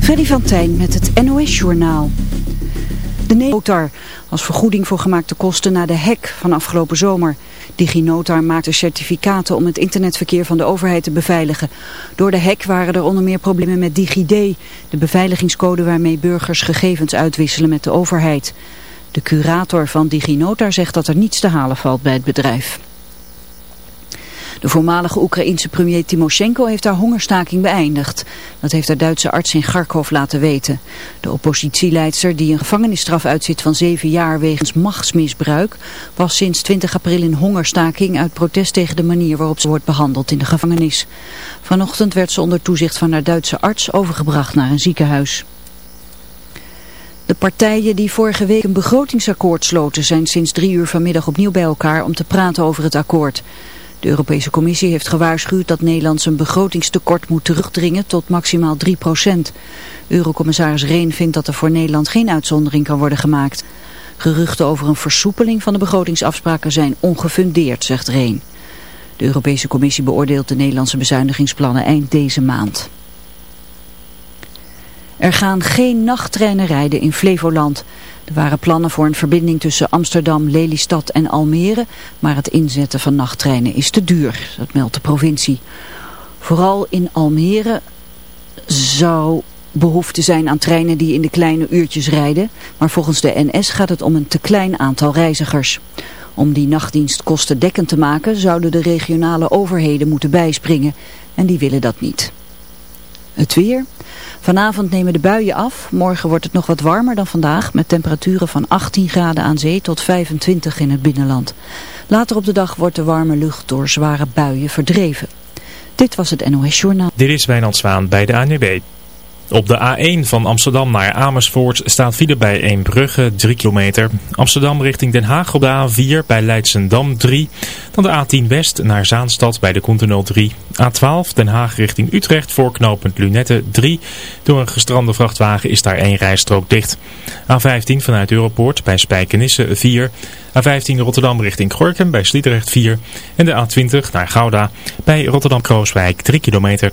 Freddy van Tijn met het NOS-journaal. De Notar als vergoeding voor gemaakte kosten na de hack van afgelopen zomer. DigiNotar maakte certificaten om het internetverkeer van de overheid te beveiligen. Door de hack waren er onder meer problemen met DigiD, de beveiligingscode waarmee burgers gegevens uitwisselen met de overheid. De curator van DigiNotar zegt dat er niets te halen valt bij het bedrijf. De voormalige Oekraïense premier Timoshenko heeft haar hongerstaking beëindigd. Dat heeft de Duitse arts in Kharkov laten weten. De oppositieleidster die een gevangenisstraf uitzit van zeven jaar wegens machtsmisbruik... was sinds 20 april in hongerstaking uit protest tegen de manier waarop ze wordt behandeld in de gevangenis. Vanochtend werd ze onder toezicht van haar Duitse arts overgebracht naar een ziekenhuis. De partijen die vorige week een begrotingsakkoord sloten zijn sinds drie uur vanmiddag opnieuw bij elkaar om te praten over het akkoord. De Europese Commissie heeft gewaarschuwd dat Nederland zijn begrotingstekort moet terugdringen tot maximaal 3 procent. Eurocommissaris Reen vindt dat er voor Nederland geen uitzondering kan worden gemaakt. Geruchten over een versoepeling van de begrotingsafspraken zijn ongefundeerd, zegt Reen. De Europese Commissie beoordeelt de Nederlandse bezuinigingsplannen eind deze maand. Er gaan geen nachttreinen rijden in Flevoland. Er waren plannen voor een verbinding tussen Amsterdam, Lelystad en Almere, maar het inzetten van nachttreinen is te duur, dat meldt de provincie. Vooral in Almere zou behoefte zijn aan treinen die in de kleine uurtjes rijden, maar volgens de NS gaat het om een te klein aantal reizigers. Om die nachtdienst kostendekkend te maken zouden de regionale overheden moeten bijspringen en die willen dat niet. Het weer... Vanavond nemen de buien af. Morgen wordt het nog wat warmer dan vandaag met temperaturen van 18 graden aan zee tot 25 in het binnenland. Later op de dag wordt de warme lucht door zware buien verdreven. Dit was het NOS Journaal. Dit is Wijnand Zwaan bij de ANWB. Op de A1 van Amsterdam naar Amersfoort staat file bij Eembrugge 3 kilometer. Amsterdam richting Den Haag op de A4 bij Leidsendam 3. Dan de A10 West naar Zaanstad bij de Continental 3. A12 Den Haag richting Utrecht voor knooppunt Lunette 3. Door een gestrande vrachtwagen is daar één rijstrook dicht. A15 vanuit Europoort bij Spijkenisse 4. A15 Rotterdam richting Gorkum bij Sliedrecht 4. En de A20 naar Gouda bij Rotterdam-Krooswijk 3 kilometer.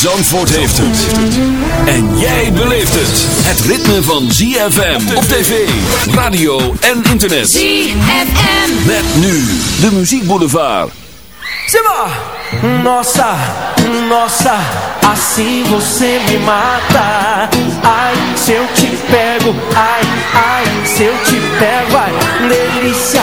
Zandvoort heeft het. En jij beleeft het. Het ritme van ZFM op tv, radio en internet. ZFM. Met nu de muziekboulevard. Simba! Nossa, nossa, assim você me mata. Ai, se eu te pego, ai, ai, se eu te pego, ai, delícia,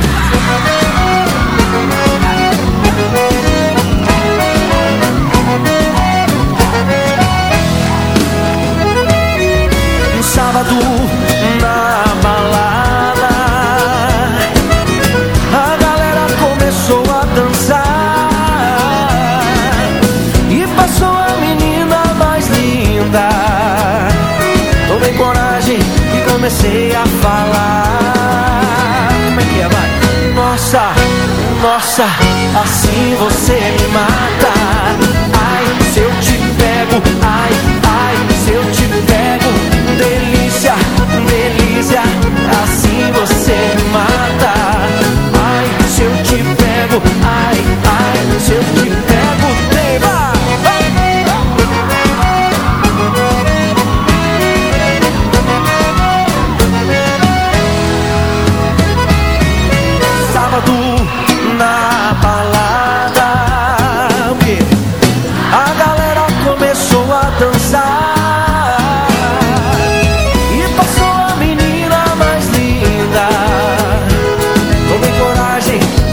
Assim você me mata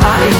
Pego,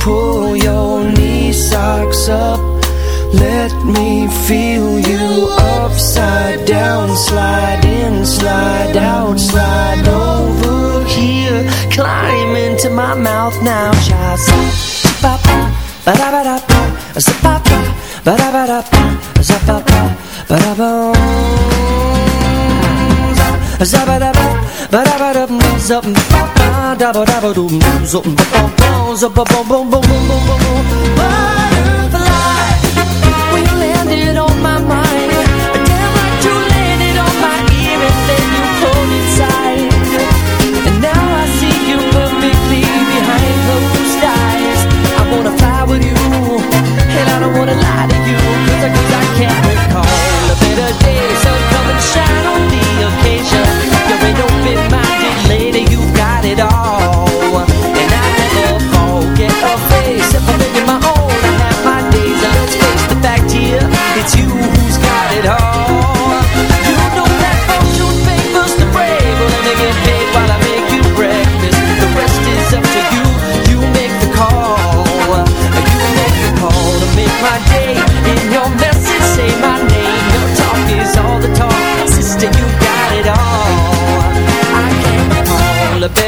pull your knee socks up. Let me feel you upside down, slide in, slide out, slide over here, climb into my mouth now, child. Ba ba ba da ba da ba, ba ba ba da ba da ba, ba ba ba ba. Zup, ba-ba-ba, zup-ba-bum-bum-bum-bum-bum-bum. Butterfly, when you landed on my mind,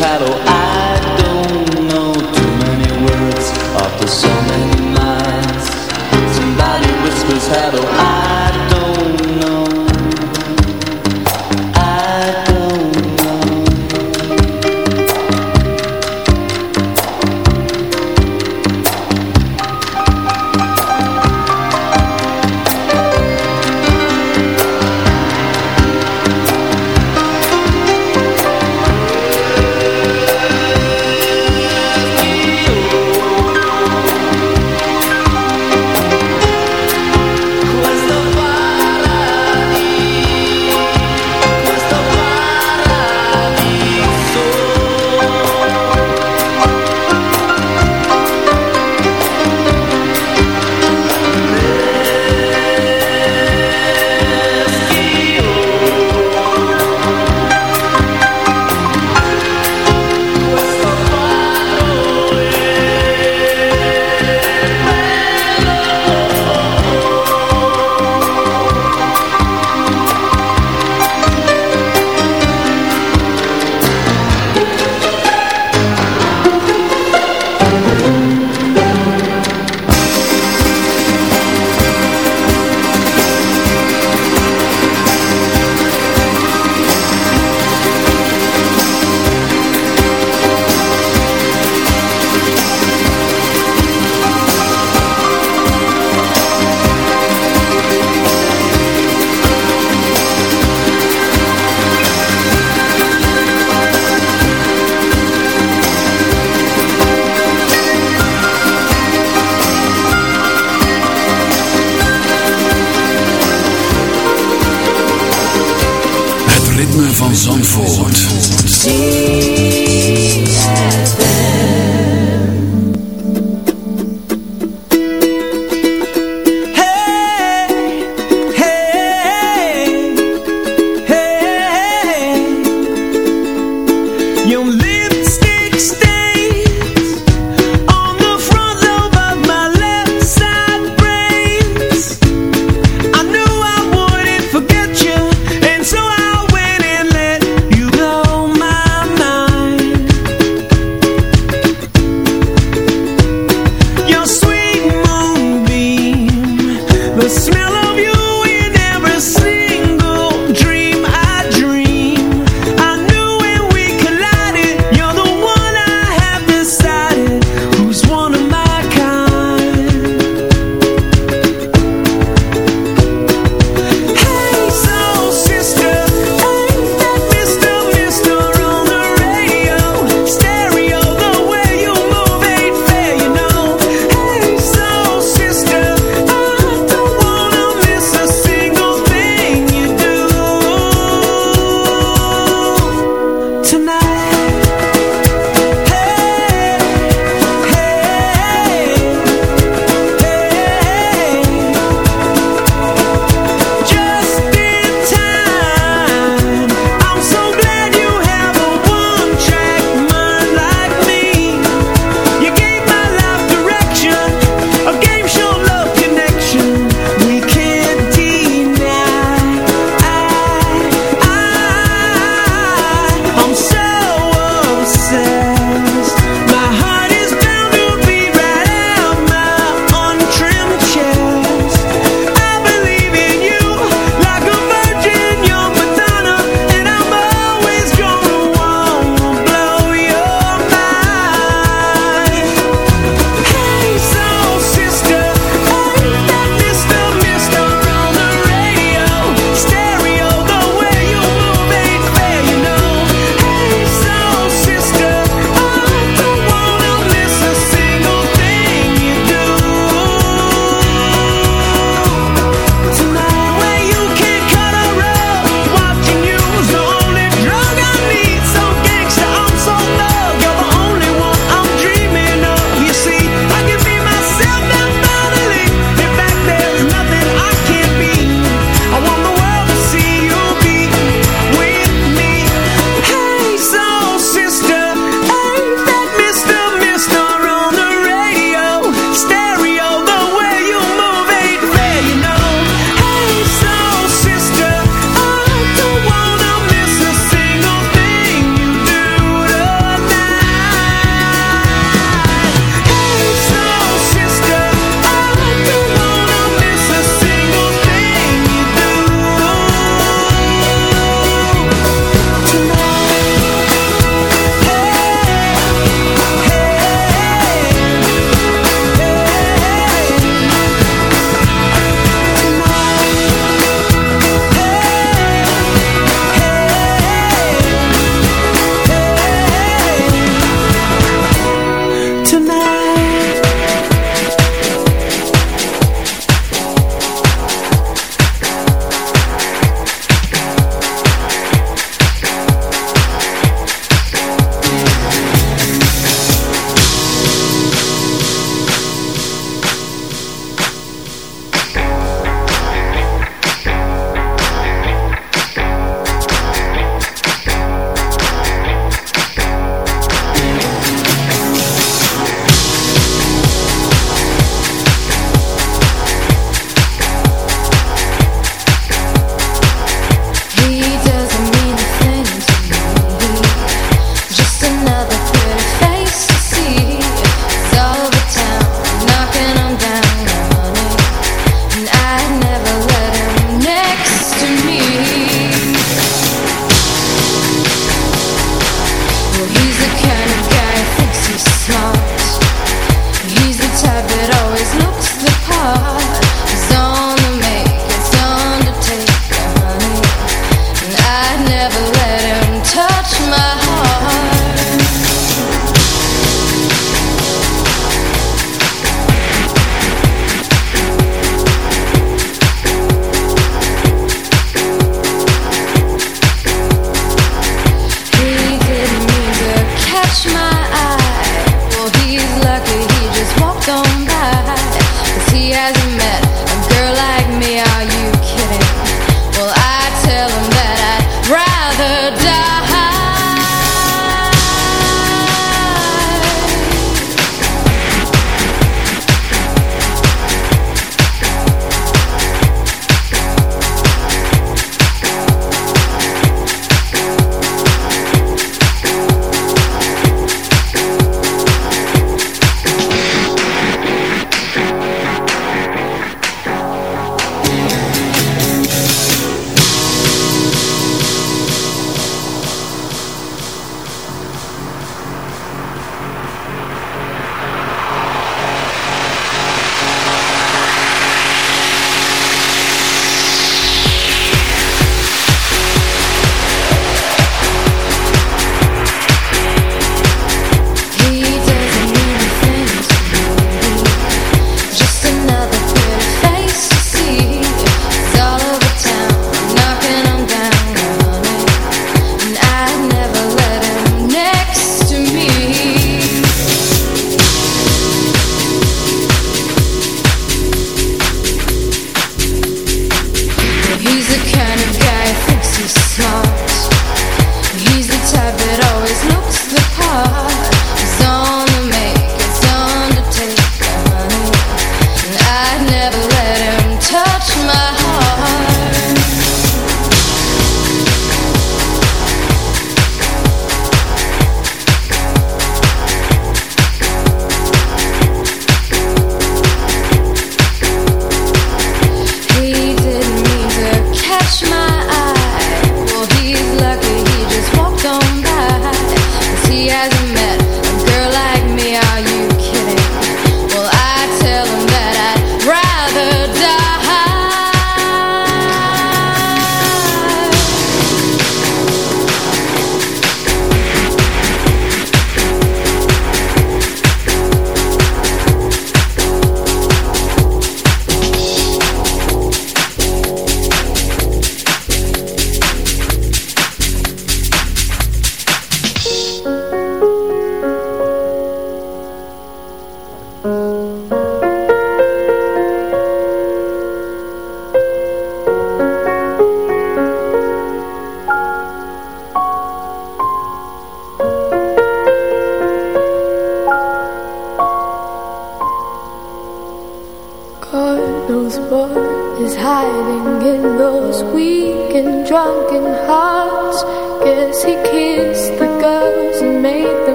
paddle don't